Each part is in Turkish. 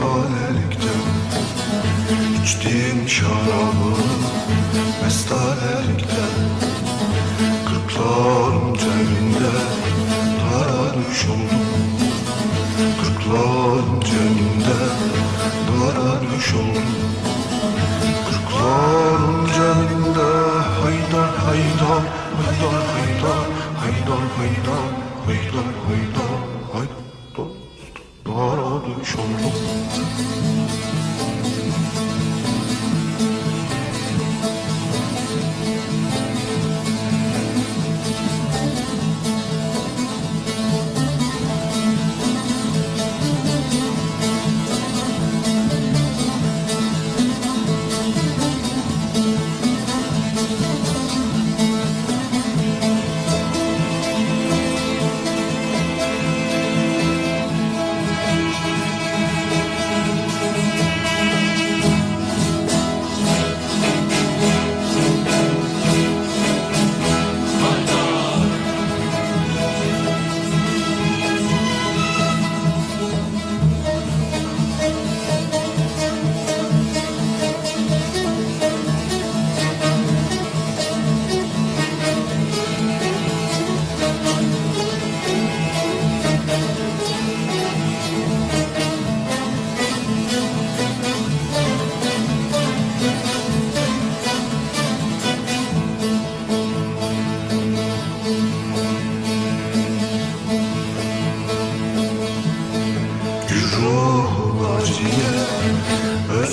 şanelikten İçtiğin şarabı mestanelikten Kırklarım cebinde kararış oldum Kırklarım cebinde kararış oldum Kırklarım cebinde haydar haydar haydar haydar haydar haydar haydar haydar haydar düşüyorum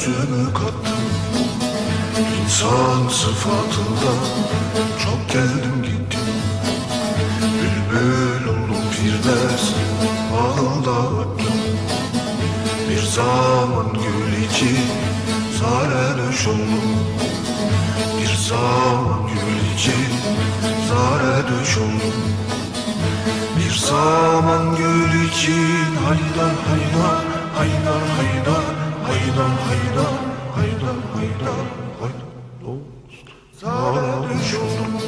özümü kattım. İnsan sıfatında çok geldim gittim. Bülbül oldum firdevs bağında öttüm Bir zaman gül için zare düş oldum. Bir zaman gül için zare düş oldum. Bir zaman gül için haydar haydar hayda hayda hayda hayda dost Sana düşürdüm